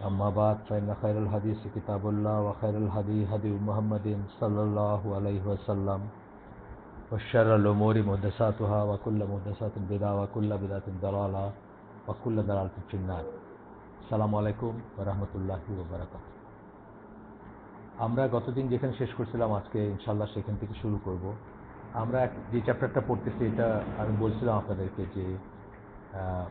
اما بعد فان خير الحديث كتاب الله وخير الهدي هدي محمد صلى الله عليه وسلم وشر الامور محدثاتها وكل محدثات بدعه وكل بدعه ضلاله وكل ضلاله في النار সালামু আলাইকুম রহমতুল্লাহি ওবরাকাত আমরা গতদিন যেখানে শেষ করছিলাম আজকে ইনশাল্লাহ সেখান থেকে শুরু করব আমরা এক- যে চ্যাপ্টারটা পড়তেছি এটা আমি বলছিলাম আপনাদেরকে যে আহ,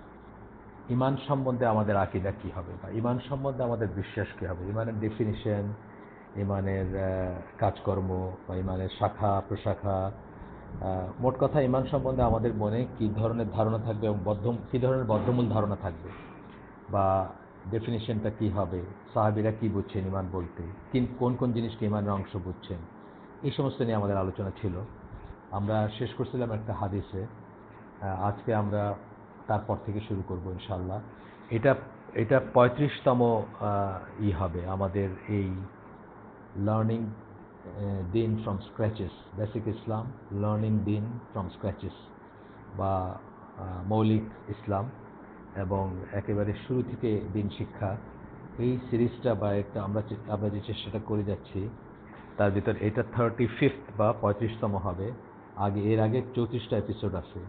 ইমান সম্বন্ধে আমাদের আকিদা কী হবে বা ইমান সম্বন্ধে আমাদের বিশ্বাস কী হবে? ইমানের ডেফিনিশন ইমানের কাজকর্ম বা ইমানের শাখা, প্রশাখা মোট কথা ইমান সম্বন্ধে আমাদের মনে কী ধরনের ধারণা থাকবে এবং বদ্ধ কী ধরনের বদ্ধমূল ধারণা থাকবে? বা ডেফিনেশনটা কি হবে? সাহাবিরা কি বুঝছেন ইমান বলতে? কিন- কোন কোন জিনিসকে ইমানের অংশ বুঝছেন? এই সমস্ত নিয়ে আমাদের আলোচনা ছিল। আমরা শেষ করছিলাম একটা হাদিসে। আজকে আমরা তারপর থেকে শুরু করব ইনশাল্লাহ এটা এটা পঁয়ত্রিশতম ই হবে আমাদের এই লার্নিং দিন from scratches basic Islam learning দিন ফ্রম স্ক্র্যাচেস বা মৌলিক ইসলাম এবং একেবারে শুরু থেকে দিন শিক্ষা। এই সিরিজটা বা একটা আমরা আমরা যে চেষ্টাটা করে যাচ্ছি, তার ভিতর এটা থার্টি ফিফথ বা পঁয়ত্রিশতম হবে। আগে, এর আগে চৌত্রিশটা এপিসোড আছে।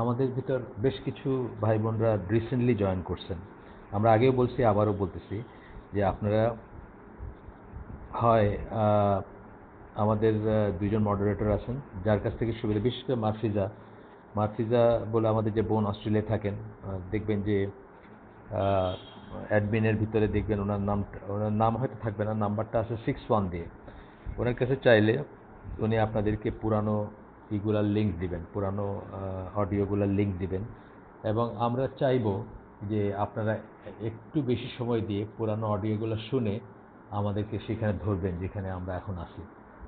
আমাদের ভিতর বেশ কিছু ভাই বোনরা রিসেন্টলি জয়েন করছেন। আমরা আগেও বলছি, আবারও বলতেছি যে আপনারা হয় আমাদের দুজন মডারেটর আছেন, যার কাছ থেকে সুবিধা বিশেষ করে মারফিজা মারফিজা বলে আমাদের যে বোন অস্ট্রেলিয়ায় থাকেন দেখবেন যে অ্যাডমিনের ভিতরে দেখবেন ওনার নাম ওনার নাম হয়তো থাকবে না নাম্বারটা আছে সিক্স ওয়ান দিয়ে। ওনার কাছে চাইলে উনি আপনাদেরকে পুরানো ইগুলার লিঙ্ক দিবেন, পুরানো অডিওগুলার লিঙ্ক দিবেন। এবং আমরা চাইব যে আপনারা একটু বেশি সময় দিয়ে পুরানো অডিওগুলো শুনে আমাদেরকে সেখানে ধরবেন, যেখানে আমরা এখন আছি।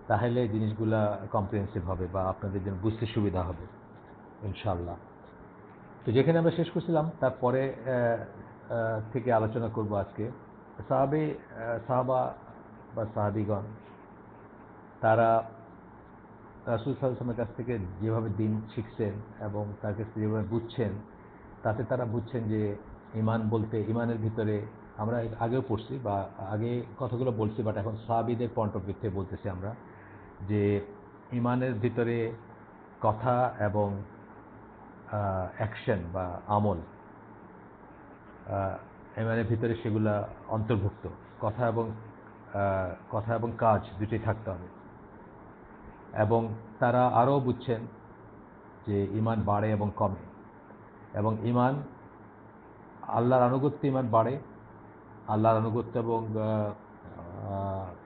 তাহলে জিনিসগুলা কম্প্রিহেন্সিভ হবে বা আপনাদের জন্য বুঝতে সুবিধা হবে ইনশাল্লাহ তো যেখানে আমরা শেষ করছিলাম, তারপরে থেকে আলোচনা করব আজকে। সাহাবে সাহাবা বা সাহাবিগণ, তারা রাসুল সাল্লামের কাছ থেকে যেভাবে দিন শিখছেন এবং তার কাছ যেভাবে বুঝছেন, তাতে তারা বুঝছেন যে ইমান বলতে ইমানের ভিতরে আমরা আগেও পড়ছি বা আগে কথাগুলো বলছি বাট এখন সাহাবিদের পয়েন্ট অফ ভিউ থেকে বলতেছি আমরা যে ইমানের ভিতরে কথা এবং অ্যাকশন বা আমল ইমানের ভিতরে সেগুলা অন্তর্ভুক্ত। কথা এবং কথা এবং কাজ দুটোই থাকতে হবে। এবং তারা আরও বুঝছেন যে ইমান বাড়ে এবং কমে। এবং ইমান আল্লাহর আনুগত্য ইমান বাড়ে, আল্লাহর আনুগত্য এবং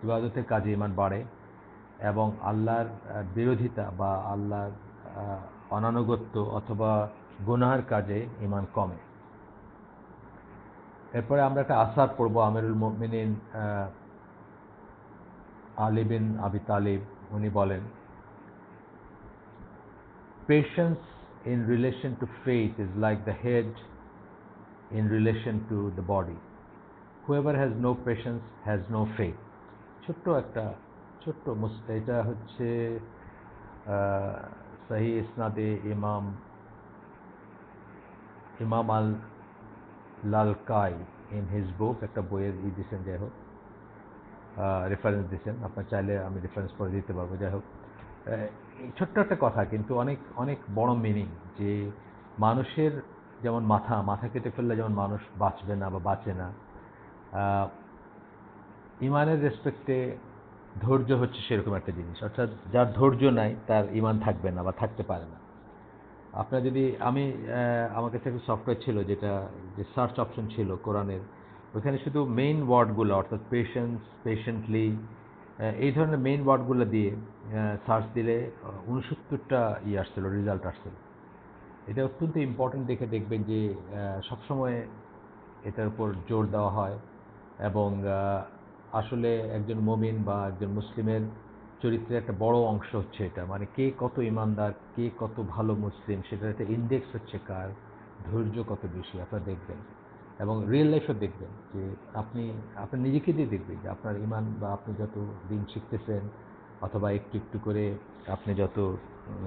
ইবাদতের কাজে ইমান বাড়ে এবং আল্লাহর বিরোধিতা বা আল্লাহর অনানুগত্য অথবা গুনাহার কাজে ইমান কমে। এরপরে আমরা একটা আসার পড়ব, আমিরুল মুমিনিন আলিবিন আলী বিন আবি তালিব, উনি বলেন Patience in relation to faith is like the head in relation to the body. Whoever has no patience has no faith. ছোট্ট একটা, ছোট্ট এটা হচ্ছে সহি ইসনাদে ইমাম ইমাম আল লালকাই ইন হিজ বুক একটা বইয়ের ই দিয়েছেন যাই হোক রেফারেন্স দিয়েছেন আপনার চাইলে আমি রেফারেন্স করে দিতে পারব, যাই হোক ছোট্ট একটা কথা, কিন্তু অনেক অনেক বড় মিনিং যে মানুষের যেমন মাথা মাথা কেটে ফেললে যেমন মানুষ বাঁচবে না বা বাঁচে না ইমানের রেসপেক্টে ধৈর্য হচ্ছে সেরকম একটা জিনিস। অর্থাৎ যার ধৈর্য নাই, তার ইমান থাকবে না বা থাকতে পারে না। আপনার যদি, আমি আমার কাছে একটা সফটওয়্যার ছিল যেটা, যে সার্চ অপশন ছিল কোরআনের ওইখানে শুধু মেইন ওয়ার্ডগুলো অর্থাৎ পেশেন্স পেশেন্টলি এই ধরনের মেইন ওয়ার্ডগুলো দিয়ে সার্চ দিলে উনসত্তরটা ই আসছিল রেজাল্ট আসছিল। এটা অত্যন্ত ইম্পর্টেন্ট দেখে দেখবেন যে সবসময় এটার উপর জোর দেওয়া হয় এবং আসলে একজন মমিন বা একজন মুসলিমের চরিত্রের একটা বড় অংশ হচ্ছে এটা। মানে কে কত ইমানদার, কে কত ভালো মুসলিম, সেটার একটা ইন্ডেক্স হচ্ছে কার, ধৈর্য কত বেশি, আপনারা দেখবেন। এবং রিয়েল লাইফে দেখবেন যে আপনি আপনি নিজেকে দিয়ে দেখবেন যে আপনার ইমান বা আপনি যত দিন শিখতেছেন অথবা একটু একটু করে আপনি যত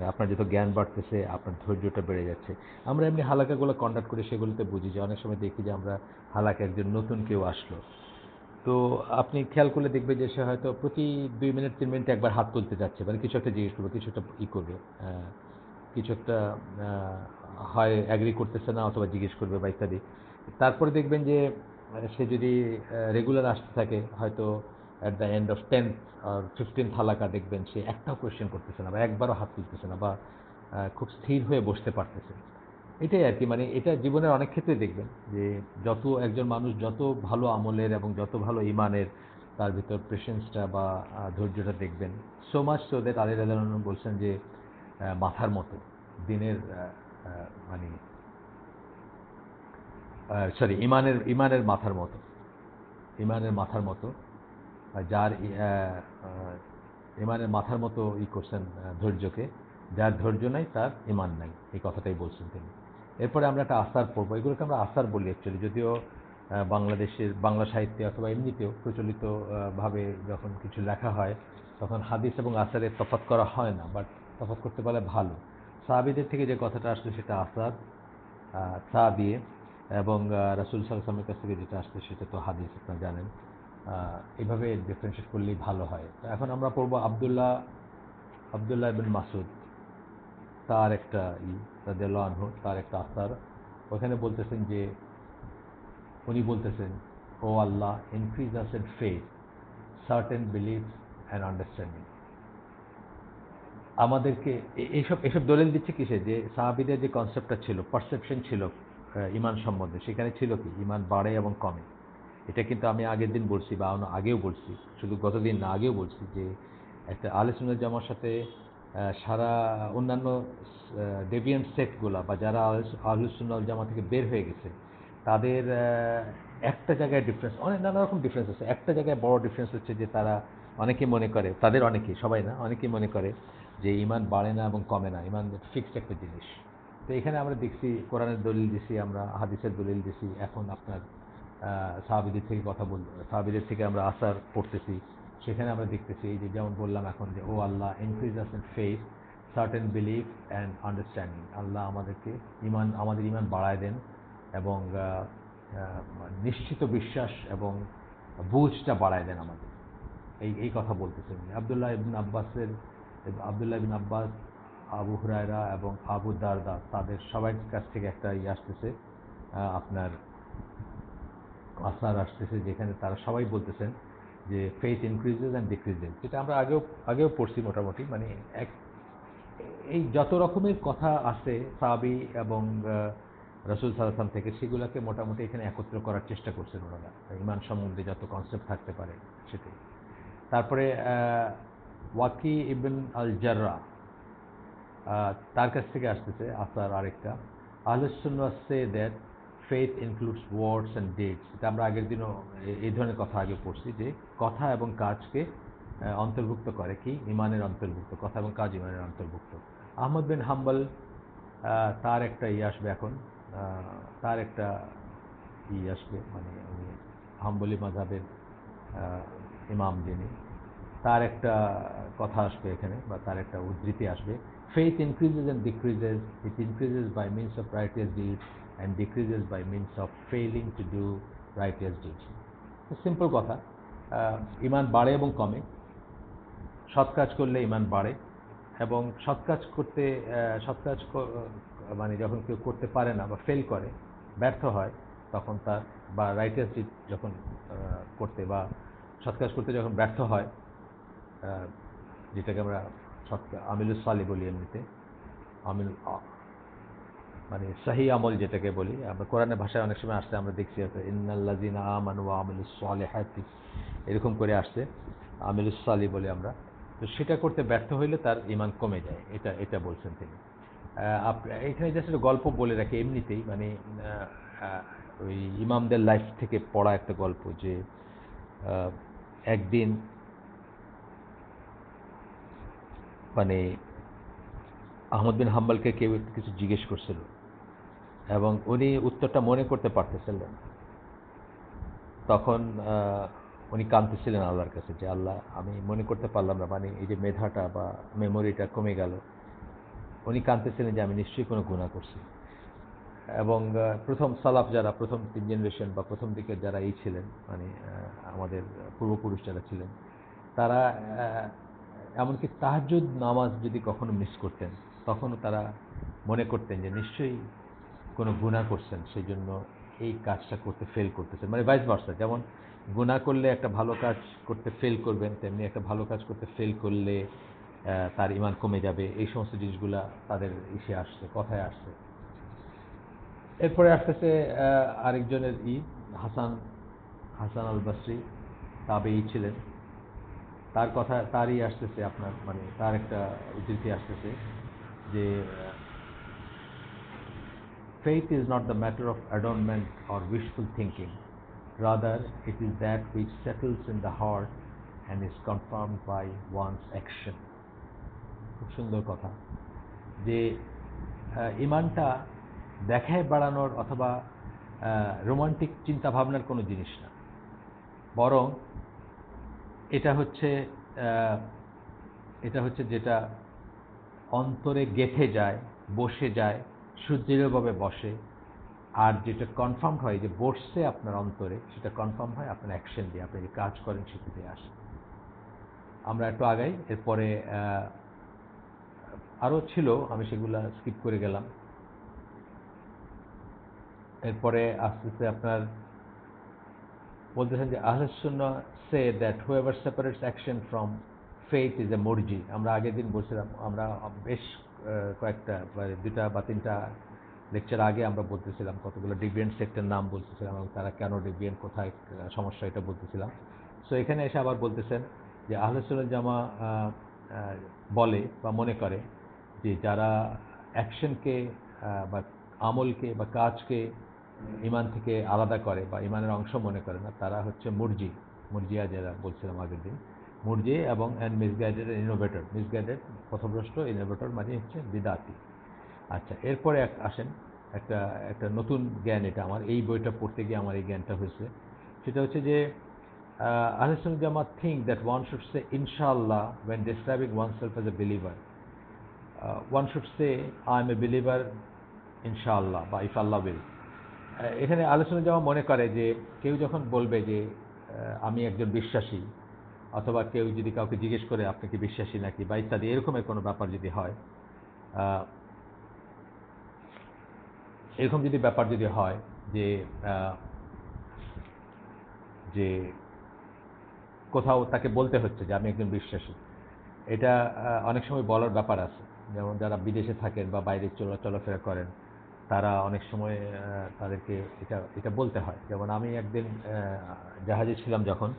আপনার যত জ্ঞান বাড়তেছে আপনার ধৈর্যটা বেড়ে যাচ্ছে। আমরা এমনি হালাকাগুলো কন্ডাক্ট করি সেগুলোতে বুঝি যে অনেক সময় দেখি যে আমরা হালাকা একজন নতুন কেউ আসলো। তো আপনি খেয়াল করলে দেখবেন যে সে হয়তো প্রতি দুই মিনিট তিন মিনিট একবার হাত তুলতে যাচ্ছে। মানে কিছু একটা জিজ্ঞেস করবে কিছু একটা ই করবে। কিছু একটা হয় অ্যাগ্রি করতেছে না অথবা জিজ্ঞেস করবে বা ইত্যাদি। তারপরে দেখবেন যে সে যদি রেগুলার আসতে থাকে, হয়তো at the end of tenth R fifteen থালাকা দেখবেন সে একটাও কোয়েশ্চেন করতেছে না বা একবারও হাত তুলতেছে না বা খুব স্থির হয়ে বসতে পারতেছে এটাই আর কি মানে এটা জীবনের অনেক ক্ষেত্রে দেখবেন যে, যত একজন মানুষ যত ভালো আমলের এবং যত ভালো ইমানের তার ভিতর পেশেন্সটা বা ধৈর্যটা দেখবেন so much so that Ali বলছেন যে মাথার মতো, দিনের মানে সরি ইমানের ইমানের মাথার মতো। ইমানের মাথার মতো। যার ইমানের মাথার মতো ই করছেন ধৈর্যকে যার ধৈর্য নাই তার ইমান নাই। এই কথাটাই বলছেন তিনি। এরপরে আমরা একটা আসার পড়ব এগুলোকে আমরা আসার বলি অ্যাকচুয়ালি যদিও বাংলাদেশের বাংলা সাহিত্যে অথবা এমনিতেও প্রচলিত আহ, ভাবে যখন কিছু লেখা হয় তখন হাদিস এবং আসারের তফাৎ করা হয় না বাট তফাৎ করতে পারলে ভালো। সাহাবিদের থেকে যে কথাটা আসলো সেটা আহ, সা দিয়ে এবং রাসূল সাল্লামের কাছ থেকে যেটা আসছে সেটা তো হাদিস, আপনারা জানেন। এভাবে ডিফারেন্সিয়েট করলেই ভালো হয়। তো এখন আমরা পড়ব আবদুল্লাহ আবদুল্লাহ বিন মাসুদ তার একটা ই, রাদিয়াল্লাহু আনহু, তার একটা আসার। ওখানে বলতেছেন যে, উনি বলতেছেন, O Allah increase us in faith certain belief and understanding আমাদেরকে এইসব এসব দলিল দিচ্ছে কিসে? যে সাহাবিদের যে কনসেপ্টটা ছিল পারসেপশন ছিল ইমান সম্বন্ধে। সেখানে ছিল কি? ইমান বাড়ে এবং কমে। এটা কিন্তু আমি আগের দিন বলছি বা আগেও বলছি, শুধু গতদিন না, আগেও বলছি যে একটা আলোচনার জামার সাথে সারা অন্যান্য ডেভিয়েন্ট সেটগুলা বা যারা আলোচনা জামা থেকে বের হয়ে গেছে, তাদের একটা জায়গায় ডিফারেন্স অনেক নানা রকম ডিফারেন্স আছে। একটা জায়গায় বড় ডিফারেন্স হচ্ছে যে তারা অনেকে মনে করে, তাদের অনেকে সবাই না, অনেকেই মনে করে যে ইমান বাড়ে না এবং কমে না। ইমান ফিক্সড একটা জিনিস। তো এখানে আমরা দেখছি, কোরআনের দলিল দিছি, আমরা হাদিসের দলিল দিছি, এখন আপনার সাহাবিদের থেকে কথা বল, সাহাবিদের থেকে আমরা আসার পড়তেছি। সেখানে আমরা দেখতেছি, এই যে যেমন বললাম এখন যে, O Allah increase us in faith certain belief and understanding Allah আমাদেরকে ইমান, আমাদের ইমান বাড়ায় দেন এবং নিশ্চিত বিশ্বাস এবং বুঝটা বাড়ায় দেন আমাদের। এই এই কথা বলতেছেন আবদুল্লাহ ইবিন আব্বাসের, আবদুল্লাহ ইবিন আব্বাস আবু হুরায়রা এবং আবু দারদা, তাদের সবাই কাছ থেকে একটা ইয়ে আসতেছে আপনার আসার আসতেছে, যেখানে তারা সবাই বলতেছেন যে ফেথ ইনক্রিজেস অ্যান্ড ডিক্রিজেস যেটা আমরা আগেও আগেও পড়ছি মোটামুটি মানে এক, এই যত রকমের কথা আছে, সাহাবি এবং রসুল সালাম থেকে, সেগুলোকে মোটামুটি এখানে একত্র করার চেষ্টা করছেন ওনারা, ইমান সম্বন্ধে যত কনসেপ্ট থাকতে পারে সেটাই। তারপরে ওয়াকি ইবিন আল জাররা তার কাছ থেকে আসতেছে আসার আরেকটা। আহলুসুন্না say that faith includes words and deeds এটা আমরা আগের দিনও এই ধরনের কথা আগে পড়ছি যে কথা এবং কাজকে অন্তর্ভুক্ত করে। কি? ইমানের অন্তর্ভুক্ত। কথা এবং কাজ ইমানের অন্তর্ভুক্ত। আহমদ বিন হাম্বল তার একটা ই আসবে এখন। তার একটা ই আসবে মানে উনি হাম্বলি মাঝাবের ইমাম যিনি। তার একটা কথা আসবে এখানে, বা তার একটা উদ্ধৃতি আসবে। Faith increases and decreases it increases by means of righteous deed and decreases by means of failing to do righteous deed simple কথা. ইমান বাড়ে এবং কমে। সৎ কাজ করলে ইমান বাড়ে এবং সৎ কাজ করতে সৎ কাজ মানে যখন কেউ করতে পারে না বা ফেল করে, ব্যর্থ হয়, তখন তার বা রাইটার্স ডিড যখন করতে বা সৎ কাজ করতে যখন ব্যর্থ হয় যেটাকে আমরা সৎ আমিলুস সালি বলি এমনিতে। আমিল মানে সাহি আমল যেটাকে বলি। আমরা কোরআনের ভাষায় অনেক সময় আসছে আমরা দেখছি হয়তো ইন্নাল্লাজিনা আমানু আমিলুস সালিহাতি। এরকম করে আসছে, আমিলুস সালি বলে আমরা। তো সেটা করতে ব্যর্থ হইলে তার ইমান কমে যায়, এটা এটা বলছেন তিনি। এখানে জাস্ট গল্প বলে রাখি এমনিতেই মানে ওই ইমামদের লাইফ থেকে পড়া একটা গল্প যে একদিন মানে আহমদ বিন হাম্বালকে কেউ কিছু জিজ্ঞেস করছিল এবং উনি উত্তরটা মনে করতে পারতেছিলেন তখন উনি কাঁদতেছিলেন আল্লাহর কাছে যে আল্লাহ, আমি মনে করতে পারলাম না মানে এই যে মেধাটা বা মেমোরিটা কমে গেল। উনি কাঁদতেছিলেন যে আমি নিশ্চয়ই কোনো গুণা করছি। এবং প্রথম সালাফ যারা, প্রথম তিন জেনারেশন বা প্রথম দিকের যারা এই ছিলেন মানে আমাদের পূর্বপুরুষ যারা ছিলেন, তারা এমনকি তাহাজ্জুদ নামাজ যদি কখনো মিস করতেন, তখনও তারা মনে করতেন যে নিশ্চয়ই কোনো গুণা করছেন সেই জন্য এই কাজটা করতে ফেল করতেছেন। মানে ভাইস ভার্সা যেমন গুণা করলে একটা ভালো কাজ করতে ফেল করবেন, তেমনি একটা ভালো কাজ করতে ফেল করলে তার ইমান কমে যাবে। এই সমস্ত জিনিসগুলা তাদের ইসে আসছে, কথায় আসছে। এরপরে আসতেছে আরেকজনের ই হাসান হাসান আল বাসরি তাবেই ছিলেন। তার কথা, তারই আসতেছে আপনার মানে তার একটা উদ্ধৃতি আসতেছে যে faith is not the matter of adornment or wishful thinking rather it is that which settles in the heart and is confirm by one's action খুব সুন্দর কথা। যে ইমানটা দেখায় বাড়ানোর অথবা রোমান্টিক চিন্তাভাবনার কোনো জিনিস না। বরং এটা হচ্ছে এটা হচ্ছে যেটা অন্তরে গেথে যায়, বসে যায়, সুদৃঢ়ভাবে বসে। আর যেটা কনফার্ম হয় যে বসছে আপনার অন্তরে, সেটা কনফার্ম হয় আপনার অ্যাকশন দিয়ে, আপনি যে কাজ করেন সেটা দিয়ে আসে। আমরা একটু আগাই, এরপরে আরও ছিল, আমি সেগুলা স্কিপ করে গেলাম। এরপরে আস্তে আস্তে আপনার বলতেছেন যে আহলসুন্ন say that whoever separates action from faith is a মর্জি আমরা আগের দিন বলছিলাম, আমরা বেশ কয়েকটা মানে দুটা বা তিনটা লেকচার আগে আমরা বলতেছিলাম, কতগুলো ডিভিয়েন্ট সেক্টর নাম বলতেছিলাম এবং তারা কেন ডিভিয়েন্ট কোথায় সমস্যা এটা বলতেছিলাম। সো এখানে এসে আবার বলতেছেন যে আহলসুল জামা বলে বা মনে করে যে যারা অ্যাকশনকে বা আমলকে বা কাজকে ইমান থেকে আলাদা করে বা ইমানের অংশ মনে করে না। তারা হচ্ছে মুরজি, মুরজিয়া যারা বলছিলাম আগের দিন। মুরজি এবং অ্যান্ড মিসগাইডেড ইনোভেটর মিসগাইডেড পথভ্রষ্ট ইনোভেটর মানে হচ্ছে বিদাতি। আচ্ছা এরপরে এক আসেন, একটা একটা নতুন জ্ঞান এটা আমার, এই বইটা পড়তে গিয়ে আমার এই জ্ঞানটা হয়েছে। সেটা হচ্ছে যে আহসুল জামা think that one should say ইনশাআল্লাহ when describing oneself as a believer one should say I am a believer ইনশাআল্লাহ বা ইফ আল্লাহ উইল এখানে আলোচনা যেমন মনে করে যে কেউ যখন বলবে যে আমি একজন বিশ্বাসী, অথবা কেউ যদি কাউকে জিজ্ঞেস করে আপনি কি বিশ্বাসী নাকি বা ইত্যাদি, এরকমের কোনো ব্যাপার যদি হয় এরকম যদি ব্যাপার যদি হয় যে যে কোথাও তাকে বলতে হচ্ছে যে, আমি একজন বিশ্বাসী, এটা অনেক সময় বলার ব্যাপার আছে। যেমন যারা বিদেশে থাকেন বা বাইরে চলা চলাফেরা করেন তারা অনেক সময় তাদেরকে এটা এটা বলতে হয়। যেমন আমি একদিন জাহাজে ছিলাম যখন,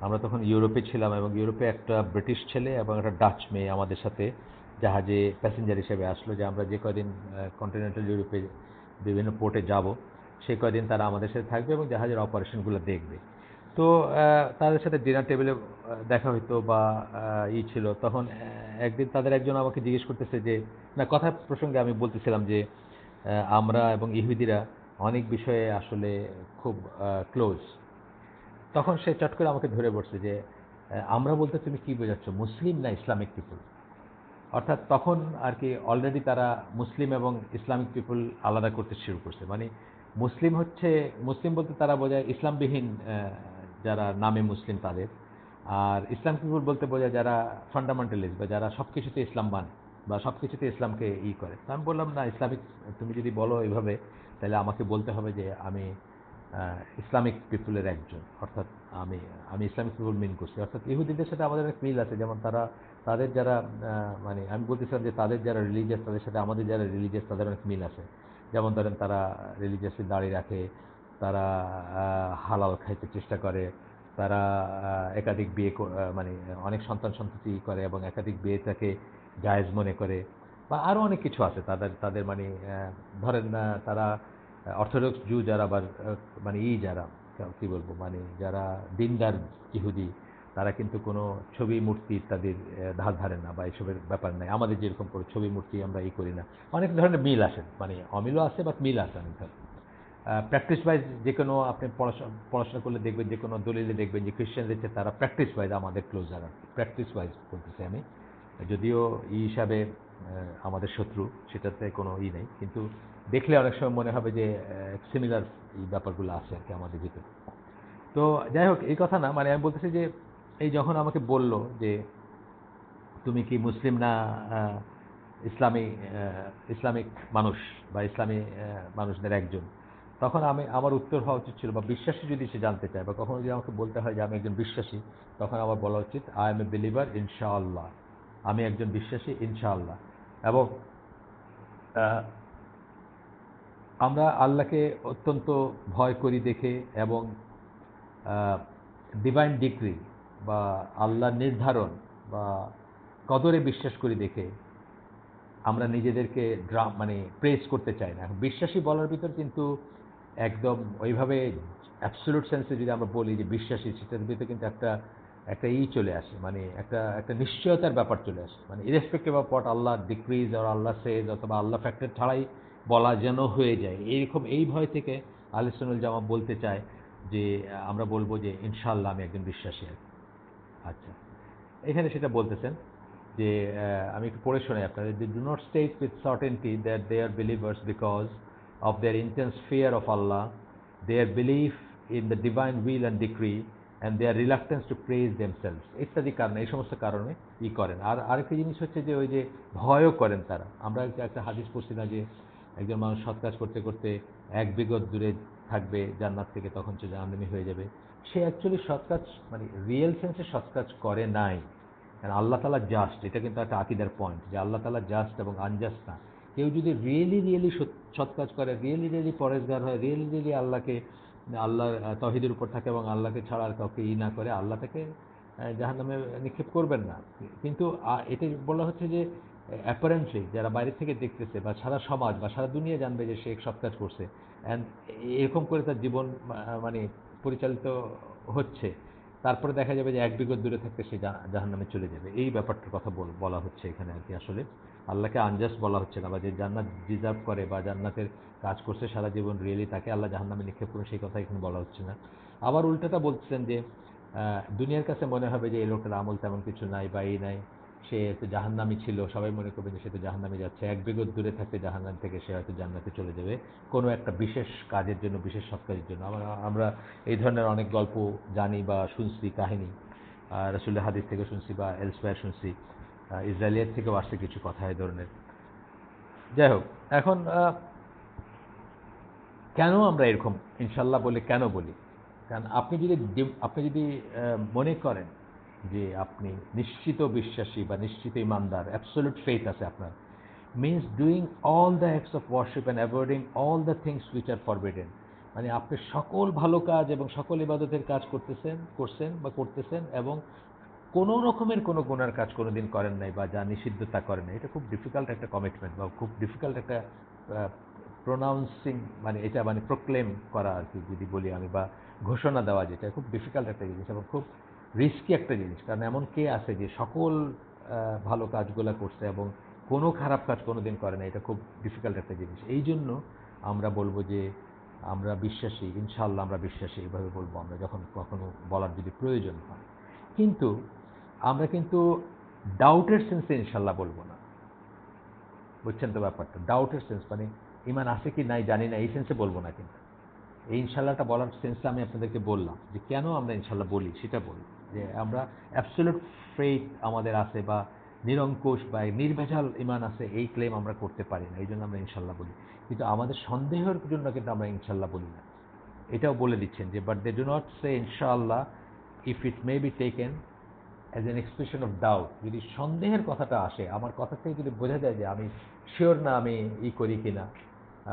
আমরা তখন ইউরোপে ছিলাম এবং ইউরোপে একটা ব্রিটিশ ছেলে এবং একটা ডাচ মেয়ে আমাদের সাথে জাহাজে প্যাসেঞ্জার হিসেবে আসলো যে আমরা যে কদিন কন্টিনেন্টাল ইউরোপে বিভিন্ন পোর্টে যাব সেই কদিন তারা আমাদের সাথে থাকবে এবং জাহাজের অপারেশনগুলো দেখবে। তো তাদের সাথে ডিনার টেবিলে দেখা হইতো বা ই ছিল। তখন একদিন তাদের একজন আমাকে জিজ্ঞেস করতেছে যে, না, কথা প্রসঙ্গে আমি বলতেছিলাম যে আমরা এবং ইহুদিরা অনেক বিষয়ে আসলে খুব ক্লোজ তখন সে চট করে আমাকে ধরে বসছে যে আমরা বলতে তুমি কি বোঝাচ্ছ, মুসলিম না ইসলামিক পিপুল অর্থাৎ তখন আর কি অলরেডি তারা মুসলিম এবং ইসলামিক পিপুল আলাদা করতে শুরু করছে। মানে মুসলিম হচ্ছে, মুসলিম বলতে তারা বোঝায় ইসলামবিহীন যারা নামে মুসলিম তাদের। আর ইসলাম পিপুল বলতে বোঝায় যারা ফান্ডামেন্টালিস্ট বা যারা সব কিছুতে ইসলাম মানে বা সব কিছুতে ইসলামকে ই করে। আমি বললাম, না, ইসলামিক, তুমি যদি বলো এইভাবে তাহলে আমাকে বলতে হবে যে আমি ইসলামিক পিপুলের একজন। অর্থাৎ আমি আমি ইসলামিক পিপুল মিন করছি। অর্থাৎ ইহুদিদের সাথে আমাদের অনেক মিল আছে। যেমন তারা, তাদের যারা মানে আমি বলতেছিলাম যে তাদের যারা রিলিজিয়াস তাদের সাথে আমাদের যারা রিলিজিয়াস তাদের অনেক মিল আছে। যেমন ধরেন তারা রিলিজিয়াসলি দাঁড়িয়ে রাখে, তারা হালাল খাইতে চেষ্টা করে, তারা একাধিক বিয়ে মানে অনেক সন্তান সন্ততি করে এবং একাধিক বিয়েটাকে জায়েজ মনে করে বা আরও অনেক কিছু আছে তাদের তাদের মানে ধরেন আহ, তারা অর্থোডক্স জু যারা আবার মানে ই যারা কি বলব মানে যারা দিনদার ইহুদি তারা কিন্তু কোনো ছবি মূর্তি ইত্যাদির ধার ধারে না বা এসবের ব্যাপার নাই। আমাদের যেরকম করে ছবি মূর্তি আমরা ই করি না। অনেক ধরনের মিল আসে মানে অমিলও আছে বাট মিল আসে অনেক ধরনের। প্র্যাকটিস ওয়াইজ যে কোনো আপনি পড়াশোনা পড়াশোনা করলে দেখবেন যে কোনো দলিলে দেখবেন যে খ্রিস্টানদের চেয়ে তারা প্র্যাকটিস ওয়াইজ আমাদের ক্লোজার আর প্র্যাকটিস ওয়াইজ বলতেছি আমি। যদিও ই হিসাবে আমাদের শত্রু, সেটাতে কোনো ই নেই। কিন্তু দেখলে অনেক সময় মনে হবে যে সিমিলার এই ব্যাপারগুলো আছে আর কি আমাদের ভিতরে। তো যাই হোক, এই কথা না মানে আমি বলতেছি যে, এই যখন আমাকে বলল যে, তুমি কি মুসলিম না ইসলামী ইসলামিক মানুষ বা ইসলামী মানুষদের একজন? তখন আমি, আমার উত্তর হওয়া উচিত ছিল বা বিশ্বাসী যদি সে জানতে চায় বা কখনো যদি আমাকে বলতে হয় যে আমি একজন বিশ্বাসী, তখন আমার বলা উচিত আই এম এ বিলিভার ইনশাআল্লাহ। আমি একজন বিশ্বাসী, ইনশাআল্লাহ। এবং আমরা আল্লাহকে অত্যন্ত ভয় করি দেখে এবং ডিভাইন ডিগ্রি বা আল্লাহর নির্ধারণ বা কদরে বিশ্বাস করি দেখে আমরা নিজেদেরকে ড্রা মানে প্রেস করতে চাই না। বিশ্বাসী বলার ভিতর কিন্তু একদম ওইভাবে অ্যাবসোলুট সেন্সে যদি আমরা বলি যে বিশ্বাসী, সেটার ভিতরে কিন্তু একটা একটা ই চলে আসে মানে একটা একটা নিশ্চয়তার ব্যাপার চলে আসে। মানে irrespective of what Allah decrees R Allah says অথবা আল্লাহ ফ্যাক্টর ছাড়াই বলা যেন হয়ে যায়। এইরকম এই ভয় থেকে আলিসনুল জামা বলতে চায় যে, আমরা বলব যে ইনশাল্লাহ আমি একজন বিশ্বাসী আচ্ছা। এখানে সেটা বলতেছেন যে আমি একটু পড়ে শোনাই আপনাদের। They do not state with certainty that they are believers because of their intense fear of Allah their belief in the divine will and decree and their reluctance to praise themselves ইত্যাদি কারণে, এই সমস্ত কারণে ই করেন। আর আরেকটি জিনিস হচ্ছে যে, ওই যে ভয়ও করেন তারা। আমরা একটা হাদিস পড়ছি না যে, একজন মানুষ সৎ কাজ করতে করতে এক বিগত দূরে থাকবে, জান্নাত থেকে তখন সে জাহান্নামি হয়ে যাবে। সে অ্যাকচুয়ালি সৎ কাজ মানে রিয়েল সেন্সে সৎ কাজ করে নাই। কারণ আল্লাহ তালা জাস্ট এটা কিন্তু একটা আকিদার পয়েন্ট যে, আল্লাহ তালা জাস্ট এবং আনজাস্ট না। কেউ যদি রিয়েলি রিয়েলি সৎ কাজ করে রিয়েলি রিয়েলি পরেশগার হয় রিয়েলি রিয়েলি আল্লাহকে আল্লাহর আহ, তহিদের উপর থাকে এবং আল্লাহকে ছাড়া আর কাউকে ই না করে আল্লাহ তাকে জাহান নামে নিক্ষেপ করবেন না। কিন্তু এতে বলা হচ্ছে যে অ্যাপারেন্টলি যারা বাইরে থেকে দেখতেছে বা সারা সমাজ বা সারা দুনিয়া জানবে যে সে সৎ কাজ করছে। অ্যান্ড এরকম করে তার জীবন মানে পরিচালিত হচ্ছে। তারপরে দেখা যাবে যে এক বিগত দূরে থাকতে সে জাহান নামে চলে যাবে। এই ব্যাপারটার কথা বল- হচ্ছে এখানে আর কি আসলে। আল্লাহকে আনজাস্ট বলা হচ্ছে না বা যে জান্নাত ডিজার্ভ করে বা জান্নাতের কাজ করছে সারা জীবন রিয়েলি তাকে আল্লাহ জাহান নামে নিক্ষেপ করে সেই কথা এখানে বলা হচ্ছে না। আবার উল্টাটা বলছেন যে দুনিয়ার কাছে মনে হবে যে এই লোকটার আমল তেমন কিছু নাই বা এই নাই। সে তো জাহান্নামি ছিল, সবাই মনে করবে যে সে তো জাহান্নামে যাচ্ছে। এক বিগত দূরে থাকতে জাহান্নাম থেকে সে হয়তো জান্নাতে চলে যাবে। কোনো একটা বিশেষ কাজের জন্য, বিশেষ সৎ কাজের জন্য। আমরা আমরা এই ধরনের অনেক গল্প জানি বা শুনছি, কাহিনী। রসুল্লাহ হাদিস থেকে শুনছি বা এলসওয়্যার শুনছি। ইসরায়েলিয়ার থেকেও আসছে কিছু কথা এই ধরনের। যাই হোক, এখন কেন আমরা এরকম? ইনশাল্লাহ বলে কেন বলি? কারণ আপনি যদি আপনি যদি মনে করেন যে আপনি নিশ্চিত বিশ্বাসী বা নিশ্চিত ইমানদার অ্যাবসোলুট ফেথ আছে আপনার। Means doing all the acts of worship and avoiding all the things which are forbidden মানে আপনি সকল ভালো কাজ এবং সকল ইবাদতের কাজ করতেছেন, করছেন বা করতেছেন এবং কোনো রকমের কোনো গুণার কাজ কোনো দিন করেন নাই বা যা নিষিদ্ধ তা করেন নাই। এটা খুব ডিফিকাল্ট একটা কমিটমেন্ট বা খুব ডিফিকাল্ট একটা প্রোনাউন্সিং মানে এটা মানে প্রোক্লেম করা আর কি, যদি বলি আমি বা ঘোষণা দেওয়া যেটা। খুব ডিফিকাল্ট একটা জিনিস এবং খুব রিস্কি একটা জিনিস। কারণ এমন কে আছে যে সকল ভালো কাজগুলো করছে এবং কোনো খারাপ কাজ কোনো দিন করে না, এটা খুব ডিফিকাল্ট একটা জিনিস। এই জন্য আমরা বলব যে আমরা বিশ্বাসী ইনশাল্লাহ আমরা বিশ্বাসী, এইভাবে বলব আমরা যখন কখনো বলার যদি প্রয়োজন হয়। কিন্তু আমরা কিন্তু ডাউটের সেন্সে ইনশাল্লাহ বলব না। বুঝছেন তো ব্যাপারটা? ডাউটের সেন্স মানে ইমান আছে কি নাই জানি না, এই সেন্সে বলব না কিন্তু। এই ইনশাল্লাহটা বলার সেন্সে আমি আপনাদেরকে বললাম যে কেন আমরা ইনশাল্লাহ বলি, সেটা বলি। যে আমরা অ্যাবসোলুট ফেথ আমাদের আছে বা নিরঙ্কুশ বা নির্ভেজাল ইমান আছে, এই ক্লেম আমরা করতে পারি না। এই জন্য আমরা ইনশাল্লাহ বলি। কিন্তু আমাদের সন্দেহের জন্য কিন্তু আমরা ইনশাল্লাহ বলি না। এটাও বলে দিচ্ছেন যে but they do not say ইনশাআল্লাহ if it may be taken as an expression of doubt যদি সন্দেহের কথাটা আসে, আমার কথা থেকে যদি বোঝা যায় যে আমি শিওর না আমি ই করি কিনা,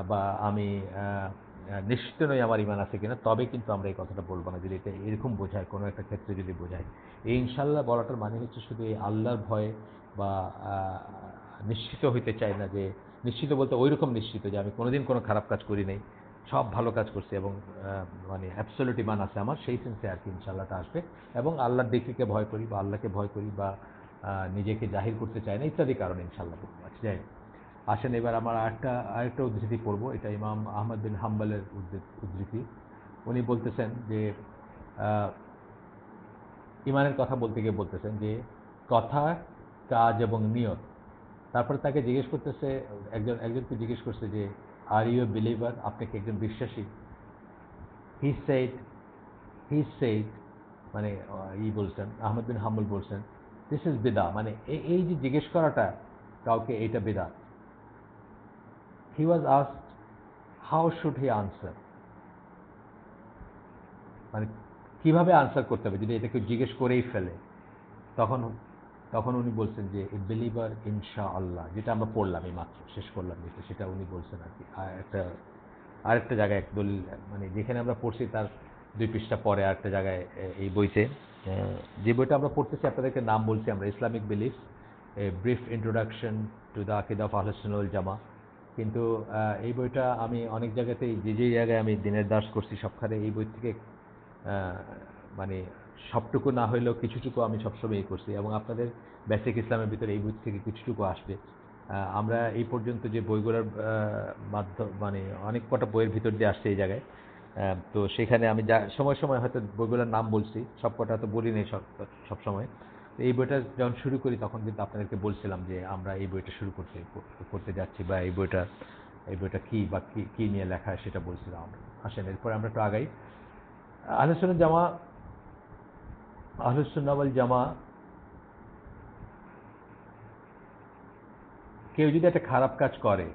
বা আমি নিশ্চিত নই আমার ইমান আছে কিনা, তবে কিন্তু আমরা এই কথাটা বলব না যদি এটা এরকম বোঝায়, কোনো একটা ক্ষেত্রে যদি বোঝায় এই ইনশাল্লাহ বলাটার মানে হচ্ছে শুধু এই আল্লাহর ভয়ে বা নিশ্চিত হইতে চাই না যে, নিশ্চিত বলতে ওই রকম নিশ্চিত যে আমি কোনোদিন কোনো খারাপ কাজ করি নাই, সব ভালো কাজ করছি এবং মানে অ্যাবসোলিউট ইমান আছে আমার, সেই সেন্সে আর কি ইনশাল্লাহটা আসবে এবং আল্লাহর দিকে ভয় করি বা আল্লাহকে ভয় করি বা নিজেকে জাহির করতে চাই না ইত্যাদি কারণে ইনশাল্লাহ আচ্ছা যাই। আসেন, এবার আমার আরেকটা আরেকটা উদ্ধৃতি পড়ব। এটা ইমাম আহমদ বিন হাম্বালের উদ্ধৃ- উদ্ধৃতি। উনি বলতেছেন যে ইমানের কথা বলতে গিয়ে বলতেছেন যে, কথা, কাজ এবং নিয়ত। তারপরে তাকে জিজ্ঞেস করতেছে, একজন, একজনকে জিজ্ঞেস করছে যে আর ইউ বিলিভার আপনি কি একজন বিশ্বাসী? হি সেইড হি সেইড মানে ই বলছেন, আহমদ বিন হাম্বল বলছেন দিস ইজ বিদা মানে এই যে জিজ্ঞেস করাটা, কাউকে, এইটা বিদা he was asked how should he answer মানে কীভাবে আনসার করতে হবে? যদি এটা কেউ জিজ্ঞেস করেই ফেলে, তখন তখন উনি বলছেন যে বিলিভার ইনশা আল্লাহ যেটা আমরা পড়লাম এই মাত্র, শেষ করলাম যেটা, সেটা উনি বলছেন আর কি। আর একটা, আরেকটা জায়গায় এক দলিল মানে যেখানে আমরা পড়ছি তার দুই পৃষ্ঠা পরে আরেকটা জায়গায় এই বইতে যে বইটা আমরা পড়তেছি, আপনাদেরকে নাম বলছি আমরা Islamic belief a brief introduction to the আকিদ of আহলসুল জামা কিন্তু এই বইটা আমি অনেক জায়গাতেই, যে যে জায়গায় আমি দিনের দাস করছি সবখানে এই বই থেকে মানে সবটুকু না হইলেও কিছুটুকু আমি সবসময় করছি এবং আপনাদের বেসিক ইসলামের ভিতরে এই বই থেকে কিছুটুকু আসবে। আমরা এই পর্যন্ত যে বইগুলোর মাধ্যম মানে অনেক কটা বইয়ের ভিতর দিয়ে আসছে এই জায়গায়। তো সেখানে আমি যা, সময় সময় হয়তো বইগুলোর নাম বলছি সব কটা হয়তো বলি নেই সব সব সময় তো এই বইটা যখন শুরু করি তখন কিন্তু আপনাদেরকে বলছিলাম যে আমরা এই বইটা শুরু করতে করতে যাচ্ছি বা এই বইটা এই বইটা কী বা কী নিয়ে লেখা সেটা বলছিলাম আমরা। আসেন, এরপরে আমরা একটু আগাই। আহলুসুল জামা আহলুসুন্নাবল জামা কেউ যদি একটা খারাপ কাজ করে,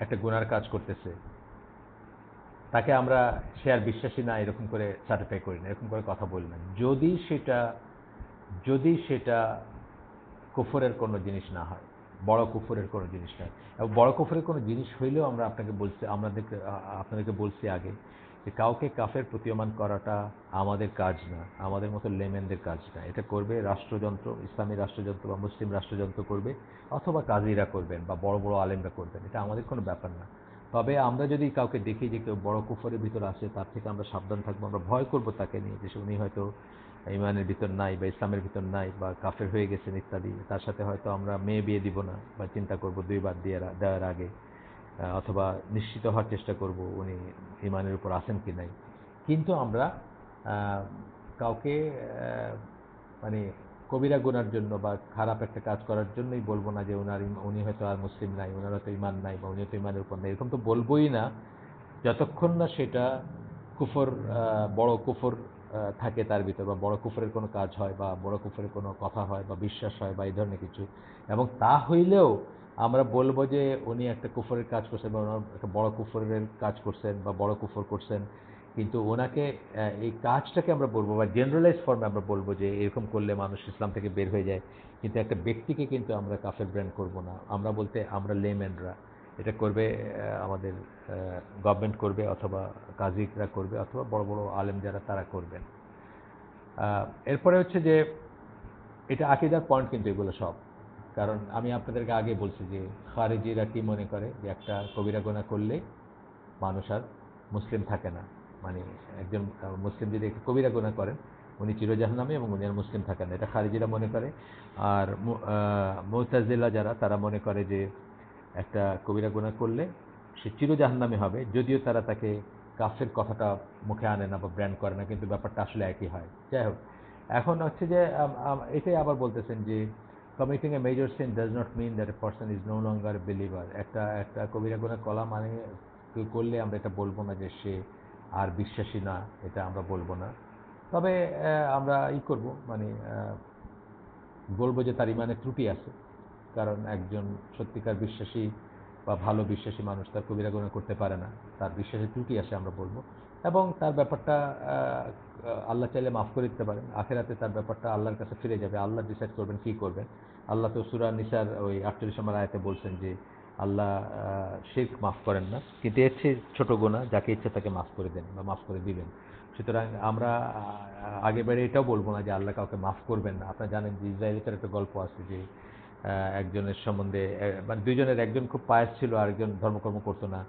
একটা গুনার কাজ করতেছে, তাকে আমরা সে আর বিশ্বাসী না, এরকম করে সার্টিফাই করি না, এরকম করে কথা বলি না। যদি সেটা যদি সেটা কুফরের কোনো জিনিস না হয়, বড় কুফরের কোনো জিনিস নয় এবং বড় কুফরের কোনো জিনিস হইলেও আমরা আপনাকে বলছি, আমাদেরকে আপনাদেরকে বলছি আগে যে কাউকে কাফের প্রতীয়মান করাটা আমাদের কাজ না, আমাদের মতো লেমেনদের কাজ না। এটা করবে রাষ্ট্রযন্ত্র, ইসলামী রাষ্ট্রযন্ত্র বা মুসলিম রাষ্ট্রযন্ত্র করবে অথবা কাজীরা করবেন বা বড় বড় আলেমরা করবেন। এটা আমাদের কোনো ব্যাপার না। তবে আমরা যদি কাউকে দেখি যে কেউ বড় কুফরের ভিতর আসে তার থেকে আমরা সাবধান থাকব, আমরা ভয় করব তাকে নিয়ে যে উনি হয়তো ইমানের ভিতর নাই বা ইসলামের ভিতর নাই বা কাফের হয়ে গেছেন ইত্যাদি, তার সাথে হয়তো আমরা মেয়ে বিয়ে দিব না বা চিন্তা করব দুইবার দিয়ে দেওয়ার আগে অথবা নিশ্চিত হওয়ার চেষ্টা করব উনি ইমানের উপর আছেন কি নাই। কিন্তু আমরা কাউকে মানে কবিরা গুনার জন্য বা খারাপ একটা কাজ করার জন্যই বলব না যে ওনার উনি হয়তো আর মুসলিম নাই ওনার হয়তো ইমান নাই বা উনি হয়তো ইমানের উপর নাই, এরকম তো বলবোই না। যতক্ষণ না সেটা কুফর বড় কুফর থাকে তার ভিতর বা বড় কুফরের কোনো কাজ হয় বা বড় কুফরের কোনো কথা হয় বা বিশ্বাস হয় বা এই ধরনের কিছু। এবং তা হইলেও আমরা বলব যে উনি একটা কুফরের কাজ করছেন বা ওনার একটা বড় কুফরের কাজ করছেন বা বড় কুফর করছেন। কিন্তু ওনাকে এই কাজটাকে আমরা বলব বা জেনারেলাইজ ফর্মে আমরা বলব যে এরকম করলে মানুষ ইসলাম থেকে বের হয়ে যায়। কিন্তু একটা ব্যক্তিকে কিন্তু আমরা কাফের ব্র্যান্ড করব না। আমরা বলতে আমরা লেম্যানরা এটা করবে আমাদের গভর্নমেন্ট করবে অথবা কাজীরা করবে অথবা বড় বড় আলেম যারা, তারা করবেন। এরপরে হচ্ছে যে এটা আকিদার পয়েন্ট কিন্তু এগুলো সব। কারণ আমি আপনাদেরকে আগে বলছি যে খারেজিরা কি মনে করে? যে একটা কবিরা গোনা করলে মানুষ আর মুসলিম থাকে না। মানে একজন মুসলিম যদি একটু কবিরা গোনা করেন, উনি চিরজাহান্নামে এবং উনি আর মুসলিম থাকেন না। এটা খারিজিরা মনে করে। আর মোতাজিলা যারা, তারা মনে করে যে একটা কবিরা গুনাহ করলে সে চিরজাহান্নামে হবে, যদিও তারা তাকে কাফের কথাটা মুখে আনে না বা ব্র্যান্ড করে না, কিন্তু ব্যাপারটা আসলে একই হয়। যাই হোক, এখন হচ্ছে যে এটাই আবার বলতেছেন যে committing a major sin does not mean that a person is no longer believer একটা একটা কবিরা গুনাহ কলা মানে করলে আমরা এটা বলব না যে সে আর বিশ্বাসী না, এটা আমরা বলব না। তবে আমরা ই করব মানে বলব যে তার ইমানে ত্রুটি আছে। কারণ একজন সত্যিকার বিশ্বাসী বা ভালো বিশ্বাসী মানুষ তার কবিরা গুনাহ করতে পারে না। তার বিশ্বাসে ত্রুটি আসে আমরা বলব। এবং তার ব্যাপারটা আল্লাহ চাইলে মাফ করে দিতে পারেন। আখেরাতে তার ব্যাপারটা আল্লাহর কাছে ফিরে যাবে। আল্লাহ ডিসাইড করবেন কি করবেন। আল্লাহ তো সুরা নিসার ওই আটচল্লিশ নম্বর আয়তে বলছেন যে, আল্লাহ শেখ মাফ করেন না। কিন্তু এর চেয়ে ছোটো গোনা যাকে ইচ্ছে তাকে মাফ করে দেন বা মাফ করে দিবেন। সুতরাং আমরা আগে বেড়ে এটাও বলব না যে আল্লাহ কাউকে মাফ করবেন না। আপনারা জানেন যে ইসরায়েলিদের একটা গল্প আছে যে একজনের সম্বন্ধে মানে দুইজনের, একজন খুব পায়েস ছিল, আরেকজন ধর্মকর্ম করতো না।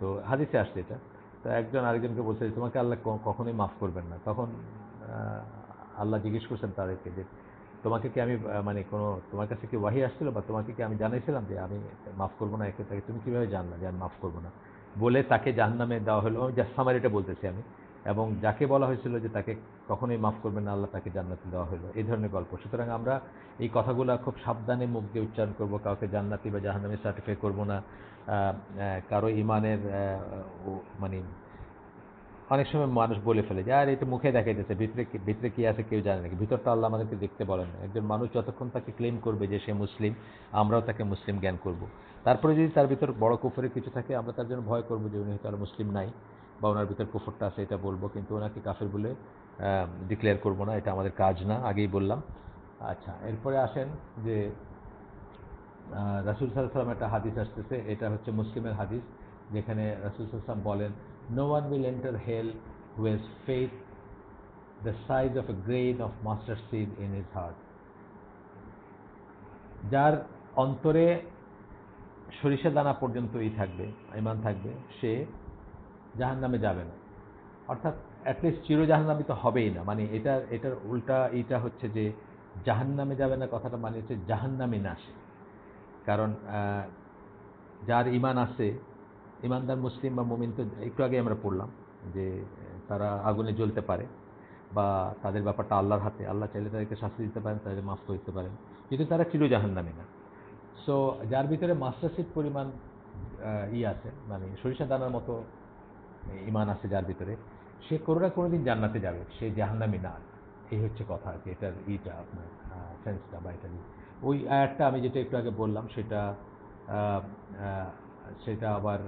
তো হাদিসে আসছে এটা। তো একজন আরেকজনকে বলছে তোমাকে আল্লাহ কখনোই মাফ করবেন না। তখন আল্লাহ জিজ্ঞেস করছেন তাদেরকে যে, তোমাকে কি আমি মানে কোনো, তোমার কাছে কি ওয়াহি আসছিল বা তোমাকে কি আমি জানাইছিলাম যে, আমি মাফ করব না একে তাকে? তুমি কীভাবে জানলা যে, আমি মাফ করব না? বলে তাকে জাহান্নামে দেওয়া হলো। আমি জাস্ট সামারিটা বলতেছি আমি। এবং যাকে বলা হয়েছিল যে তাকে কখনোই মাফ করবেন না, আল্লাহ তাকে জান্নাতে দেওয়া হলো। এই ধরনের গল্প। সুতরাং আমরা এই কথাগুলো খুব সাবধানে মুখ দিয়ে উচ্চারণ করব, কাউকে জান্নাতি বা জাহান্নামে সার্টিফাই করব না। কারও ইমানের মানে অনেক সময় মানুষ বলে ফেলে যে, আর, এটা মুখে দেখাইতেছে, ভিতরে কি ভিতরে কি আছে কেউ জানে নাকি ভিতরটা আল্লাহ আমাদেরকে দেখতে বলেন না। একজন মানুষ যতক্ষণ তাকে ক্লেম করবে যে সে মুসলিম, আমরাও তাকে মুসলিম জ্ঞান করব। তারপরে যদি তার ভিতর বড় কুফরের কিছু থাকে, আমরা তার জন্য ভয় করব যে উনি হয়তো আর মুসলিম নাই। বা ওনার ভিতর কুফরটা আছে, এটা বলব। কিন্তু ওনাকে কাফের বলে ডিক্লেয়ার করব না, এটা আমাদের কাজ না, আগেই বললাম। আচ্ছা এরপরে আসেন যে রাসুল সাল্লাম একটা হাদিস আসতেছে, এটা হচ্ছে মুসলিমের হাদিস, যেখানে রাসুল সাল্লাম বলেন no one will enter hell who has faith the size of a grain of mustard seed in his heart যার অন্তরে সরিষা দানা পর্যন্তই থাকবে, ইমান থাকবে, সে জাহান নামে যাবে না অর্থাৎ অ্যাটলিস্ট চির জাহান্নামি তো হবেই না। মানে এটা, এটার উল্টা এইটা হচ্ছে যে জাহান্নামে যাবে না কথাটা মানে হচ্ছে জাহান্নামে না সে কারণ যার ইমান আছে ইমানদার মুসলিম বা মুমিন তো একটু আগে আমরা পড়লাম যে, তারা আগুনে জ্বলতে পারে বা তাদের ব্যাপারটা আল্লাহর হাতে। আল্লাহ চাইলে তাদেরকে শাস্তি দিতে পারেন তাদের মাফ করতে পারেন। কিন্তু তারা চির জাহান্নামী না। সো যার ভিতরে মাস্টারশিপ পরিমাণ ই আছে মানে সরিষা দানার মতো ইমান আছে যার ভিতরে, সে কোনো না কোনো দিন জান্নাতে যাবে, সে জাহান্নামী না। এই হচ্ছে কথা কি, এটার ইটা আপনার সেন্সটা বা এটা ওই আয়াতটা আমি যেটা একটু আগে বললাম, সেটা সেটা আবার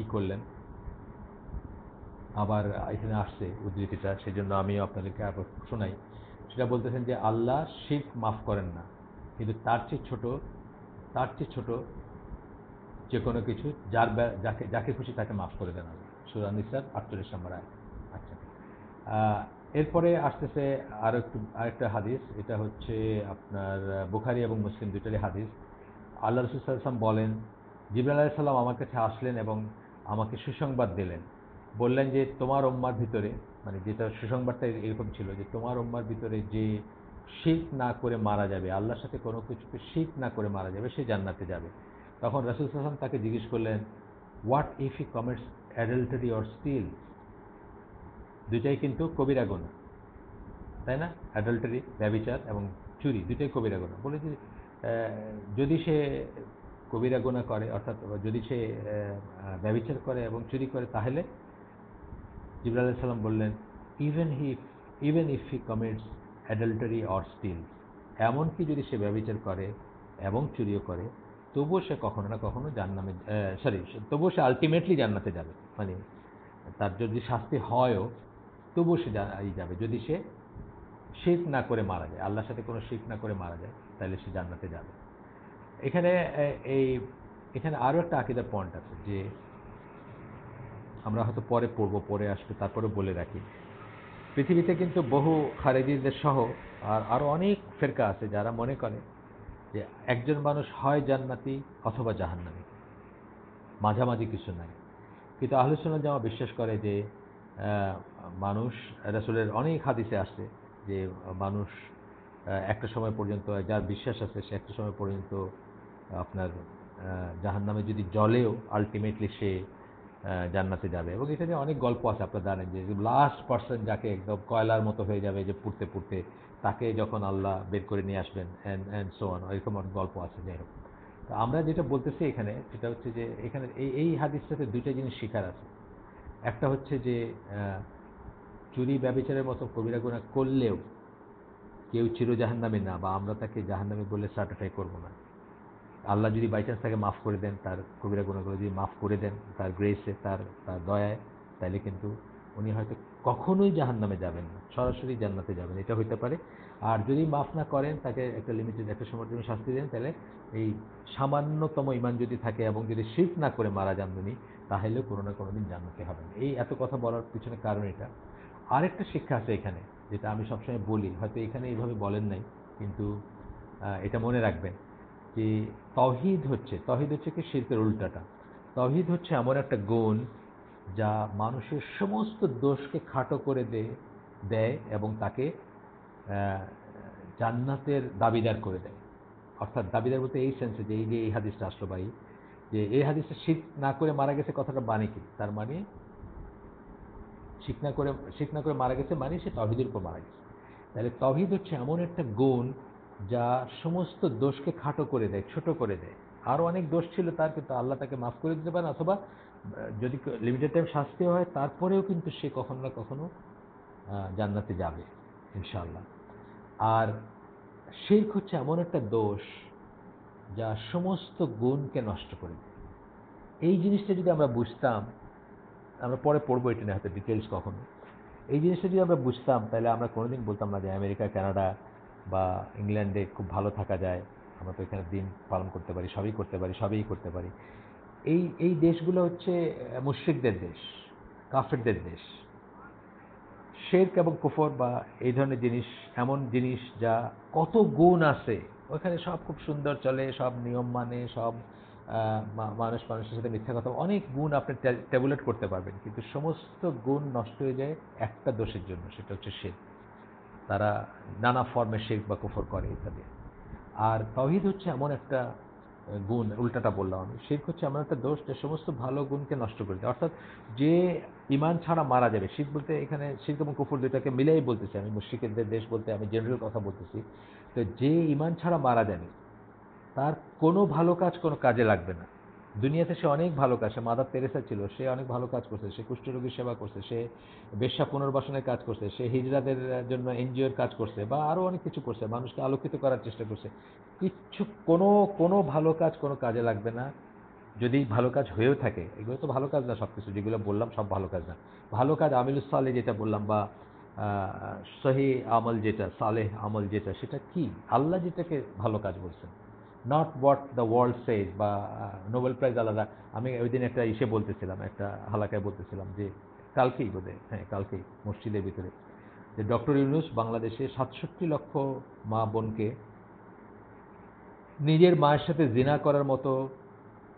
ই করলেন। আবার এখানে আসছে উদ্ধৃতিটা, সেজন্য আমিও আপনাদেরকে আবার শোনাই। সেটা বলতেছেন যে, আল্লাহ শিখ মাফ করেন না, কিন্তু তার চেয়ে ছোট, তার চেয়ে ছোট যে কোনো কিছু, যার যাকে যাকে খুশি তাকে মাফ করে দেন সুরানিসার আটচল্লিশ নম্বর আয়। আচ্ছা। এরপরে আসতেছে আর একটু, আরেকটা হাদিস, এটা হচ্ছে আপনার বুখারি এবং মুসলিম দুইটারই হাদিস। আল্লাহ রসুলাম বলেন জিবরাল আলাইসাল্লাম আমার কাছে আসলেন এবং আমাকে সুসংবাদ দিলেন। বললেন যে, তোমার ওম্মার ভিতরে মানে যেটা সুসংবাদটা এরকম ছিল যে, তোমার ওম্মার ভিতরে যে শিখ না করে মারা যাবে, আল্লাহর সাথে কোনো কিছুকে শিখ না করে মারা যাবে, সে জান্নাতে যাবে। তখন রাসুল হাসান তাকে জিজ্ঞেস করলেন what if he commits adultery or steal দুইটাই কিন্তু কবিরা গুণা তাই না? অ্যাডাল্টারি ব্যবিচার এবং চুরি দুইটাই কবিরা গুণা বলে যে আহ, যদি সে কবিরা গুণা করে অর্থাৎ যদি সে আহ, করে এবং চুরি করে তাহলে জিবরাল সাল্লাম বললেন even he even if he commits adultery or steal এমনকি যদি সে ব্যবিচার করে এবং চুরিও করে তবুও সে কখনো না কখনো জান্নামে সরি তবুও সে আলটিমেটলি জান্নাতে যাবে। মানে তার যদি শাস্তি হয়ও, তবুও সে জা- যাবে। যদি সে শিখ না করে মারা যায়, আল্লাহর সাথে কোনো শিখ না করে মারা যায়, তাহলে সে জান্নাতে যাবে। এখানে এই, এখানে আরও একটা আকিদার পয়েন্ট আছে যে আমরা হয়তো পরে পড়ব, পরে আসবে তারপরে বলে রাখি। পৃথিবীতে কিন্তু বহু খারেজিদের সহ আর আরও অনেক ফেরকা আছে যারা মনে করে যে একজন মানুষ হয় জান্নাতি অথবা জাহান্নামী। মাঝামাঝি কিছু নাই। কিন্তু আহলুসুন্নাহ জামা বিশ্বাস করে যে মানুষ, রাসূলের অনেক হাদিসে আসছে যে, মানুষ একটা সময় পর্যন্ত যার বিশ্বাস আছে, সে একটা সময় পর্যন্ত আপনার জাহান নামে যদি জলেও আলটিমেটলি সে জান্নাতে যাবে। এবং এখানে অনেক গল্প আছে আপনার জানেন যে লাস্ট পার্সন যাকে একদম কয়লার মতো হয়ে যাবে যে পুড়তে পুড়তে, তাকে যখন আল্লাহ বের করে নিয়ে আসবেন অ্যান্ড অ্যান্ড সোয়ান এরকম অনেক গল্প আছে, যাই হোক। তো আমরা যেটা বলতেছি এখানে, সেটা হচ্ছে যে এখানে এই এই হাদিসটাতে দুইটা জিনিস শিকার আছে। একটা হচ্ছে যে চুরি ব্যবচারের মতো কবিরা গুণা করলেও কেউ চির জাহান্নামে না, বা আমরা তাকে জাহান্নামে বলে সার্টিফাই করব না। আল্লাহ যদি বাই চান্স তাকে মাফ করে দেন, তার কবিরা গুণাগুলো যদি মাফ করে দেন, তার গ্রেসে তার তার দয়ায় তাহলে কিন্তু উনি হয়তো কখনোই জাহান্নামে যাবেন না, সরাসরি জান্নাতে যাবেন। এটা হইতে পারে আর যদি মাফ না করেন, তাকে একটা লিমিটেড একটা সময়ের জন্য শাস্তি দেন, তাহলে এই সামান্যতম ইমান যদি থাকে এবং যদি শিফ না করে মারা যান উনি তাহলেও কোনো না কোনো দিন জান্নাতে হবেন। এই এত কথা বলার পিছনে কারণ এটা। আরেকটা শিক্ষা আছে এখানে, যেটা আমি সবসময় বলি, হয়তো এখানে এইভাবে বলেন নাই, কিন্তু এটা মনে রাখবেন যে তহিদ হচ্ছে তহিদ হচ্ছে কি শিল্পের উল্টাটা। তহিদ হচ্ছে এমন একটা গুণ যা মানুষের সমস্ত দোষকে খাটো করে দেয় এবং তাকে জান্নাতের দাবিদার করে দেয়। অর্থাৎ দাবিদার বলতে এই সেন্সে যে, এই যে এই হাদিসটা আসলো ভাই, যে এই হাদিসটা শিখ না করে মারা গেছে কথাটা মানে কি? তার মানে শিখ না করে শিখ না করে মারা গেছে মানে সে তহিদের উপর মারা গেছে। তাহলে তহিদ হচ্ছে এমন একটা গুণ যা সমস্ত দোষকে খাটো করে দেয়, ছোট করে দেয়। আরও অনেক দোষ ছিল তার, কিন্তু আল্লাহ তাকে মাফ করে দিতে পারেন, অথবা যদি লিমিটেড টাইম শাস্তি হয়, তারপরেও কিন্তু সে কখনো না কখনো জান্নাতে যাবে, ইনশাআল্লাহ। আর শির্ক হচ্ছে এমন একটা দোষ যা সমস্ত গুণকে নষ্ট করে দেয়। এই জিনিসটা যদি আমরা বুঝতাম, আমরা পরে পড়ব এটা নিয়ে হয়তো ডিটেলস কখনো। এই জিনিসটা যদি আমরা বুঝতাম, তাহলে আমরা কোনোদিন বলতাম না যে আমেরিকা, কানাডা বা ইংল্যান্ডে খুব ভালো থাকা যায়। আমরা তো এখানে দিন পালন করতে পারি, সবই করতে পারি, সবই করতে পারি। এই এই দেশগুলো হচ্ছে মুশ্রিকদের দেশ, কাফেরদের দেশ। শেরক এবং কুফর বা এই ধরনের জিনিস, এমন জিনিস যা কত গুণ আছে ওখানে সব খুব সুন্দর চলে, সব নিয়ম মানে সব মানুষ মানুষের সাথে মিথ্যা কথা, অনেক গুণ আপনি ট্যাবুলেট করতে পারবেন। কিন্তু সমস্ত গুণ নষ্ট হয়ে যায় একটা দোষের জন্য, সেটা হচ্ছে শের তারা নানা ফর্মের শেখ বা কুফর করে ইত্যাদি। আর তহিদ হচ্ছে এমন একটা গুণ, উল্টাটা বললাম আমি। শির্ক হচ্ছে এমন একটা দোষ যে সমস্ত ভালো গুণকে নষ্ট করে দেয়। অর্থাৎ যে ইমান ছাড়া মারা যাবে শিখ বলতে এখানে শিখ এবং কুফর দুইটাকে মিলেই বলতেছি আমি, মুশ্রিকদের দেশ বলতে আমি জেনারেল কথা বলতেছি। তো যে ইমান ছাড়া মারা যাবে, তার কোনো ভালো কাজ কোনো কাজে লাগবে না। দুনিয়াতে সে অনেক ভালো কাজ, সে মাদার তেরেসা ছিল, সে অনেক ভালো কাজ করছে, সে কুষ্ঠরোগীর সেবা করছে, সে বেশ্যা পুনর্বাসনের কাজ করছে, সে হিজড়াদের জন্য এনজিওর কাজ করছে বা আরও অনেক কিছু করছে, মানুষকে আলোকিত করার চেষ্টা করছে। কিচ্ছু, কোনো কোনো ভালো কাজ কোনো কাজে লাগবে না। যদি ভালো কাজ হয়েও থাকে, এগুলো তো ভালো কাজ না সব কিছু যেগুলো বললাম সব ভালো কাজ না। ভালো কাজ আমিলুস সালে যেটা বললাম বা সহি আমল যেটা, সালেহ আমল যেটা, সেটা কি? আল্লাহ যেটাকে ভালো কাজ বলছেন। Not what the world says বা নোবেল প্রাইজ আলাদা। আমি ওই দিন একটা ইসে বলতেছিলাম, একটা হালাকায় বলতেছিলাম যে, কালকেই বোধহয় হ্যাঁ কালকেই মসজিদের ভিতরে। যে ডক্টর ইউনুস বাংলাদেশে সাতষট্টি লক্ষ মা বোনকে নিজের মায়ের সাথে জিনা করার মতো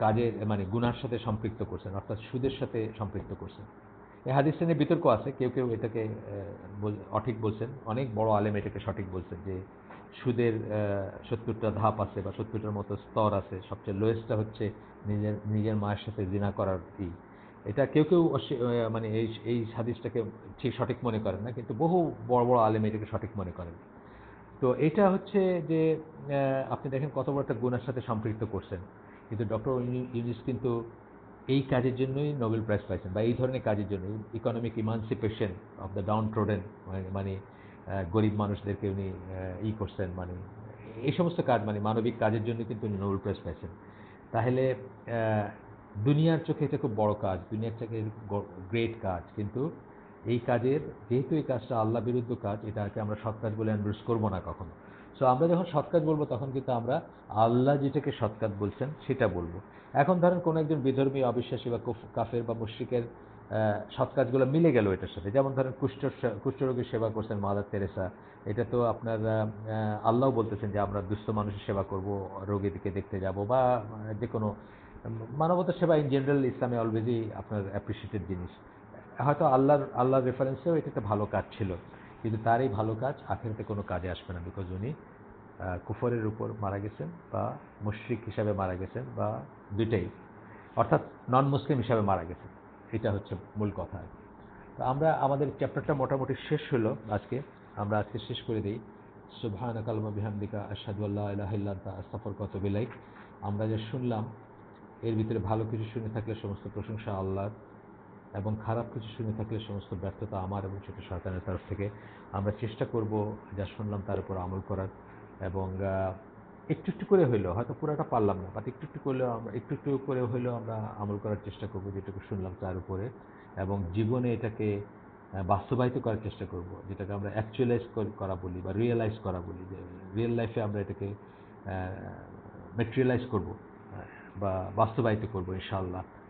কাজের মানে গুনার সাথে সম্পৃক্ত করছেন, অর্থাৎ সুদের সাথে সম্পৃক্ত করছেন। এই হাদিসটা নিয়ে বিতর্ক আছে, কেউ কেউ এটাকে অঠিক বলছেন। অনেক বড় আলেম এটাকে সঠিক বলছেন যে সুদের সত্তরটা ধাপ আছে বা সত্তরটার মতো স্তর আছে, সবচেয়ে লোয়েস্টটা হচ্ছে নিজের নিজের মায়ের সাথে জিনা করার ই। এটা কেউ কেউ মানে এই এই হাদিসটাকে ঠিক সঠিক মনে করেন না, কিন্তু বহু বড় বড় আলেম এটাকে সঠিক মনে করেন। তো এটা হচ্ছে যে আপনি দেখেন কত বড় একটা গুণের সাথে সম্পৃক্ত করছেন। কিন্তু ডক্টর ইউনিস কিন্তু এই কাজের জন্যই নোবেল প্রাইজ পাইছেন বা এই ধরনের কাজের জন্য। Economic emancipation of the downtrodden মানে গরিব মানুষদেরকে উনি ই করছেন মানে এই সমস্ত কাজ মানে মানবিক কাজের জন্য কিন্তু উনি নোবেল প্রাইজ পাইছেন। তাহলে দুনিয়ার চোখে এটা খুব বড় কাজ, দুনিয়ার চোখে গ্রেট কাজ। কিন্তু এই কাজের, যেহেতু এই কাজটা আল্লাহ বিরুদ্ধ কাজ, এটাকে আমরা সৎ কাজ বলে অ্যান্ড্রোস করব না কখনো। সো আমরা যখন সৎ কাজ বলব, তখন কিন্তু আমরা আল্লাহ যেটাকে সৎ কাজ বলছেন, সেটা বলব। এখন ধরেন কোনো একজন বিধর্মী, অবিশ্বাসী বা কুফ- কাফের বা মুশ্রিকের সৎ কাজগুলো মিলে গেল এটার সাথে। যেমন ধরেন কুষ্ঠ কুষ্ঠরোগীর সেবা করছেন মাদার তেরেসা। এটা তো আপনার আল্লাহ বলতেছেন যে আমরা দুস্থ মানুষের সেবা করব, রোগীদেরকে দেখতে যাব বা যে কোনো মানবতা সেবা ইন জেনারেল ইসলামে অলওয়েজই আপনার অ্যাপ্রিসিয়েটেড জিনিস। হয়তো আল্লাহর আল্লাহর রেফারেন্সেও এটা একটা ভালো কাজ ছিল। কিন্তু তার এই ভালো কাজ আখেরাতে কোনো কাজে আসবে না বিকজ উনি কুফরের উপর মারা গেছেন বা মুশ্রিক হিসাবে মারা গেছেন বা দুইটাই। অর্থাৎ নন মুসলিম হিসাবে মারা গেছেন। এটা হচ্ছে মূল কথা আর তো আমরা, আমাদের চ্যাপ্টারটা মোটামুটি শেষ হলো আজকে। আমরা আজকে শেষ করে দিই। সুবহান কালমা বিহামদিকা, আশহাদু আল্লাহ ওয়া আতুবু ইলাইক। আমরা যা শুনলাম, এর ভিতরে ভালো কিছু শুনে থাকলে সমস্ত প্রশংসা আল্লাহর। এবং খারাপ কিছু শুনে থাকলে সমস্ত ব্যর্থতা আমার এবং সেটা সরকারের তরফ থেকে আমরা চেষ্টা করব যা শুনলাম তার উপর আমল করার। এবং একটু একটু করে হইলেও, হয়তো পুরোটা পারলাম না বাট একটু একটু করলেও আমরা, একটু একটু করে হইলেও আমরা আমল করার চেষ্টা করব যেটুকু শুনলাম তার উপরে। এবং জীবনে এটাকে বাস্তবায়িত করার চেষ্টা করব, যেটাকে আমরা অ্যাকচুয়ালাইজ করা বলি বা রিয়েলাইজ করা বলি। যে রিয়েল লাইফে আমরা এটাকে মেটেরিয়ালাইজ করব বা বাস্তবায়িত করব ইনশাআল্লাহ।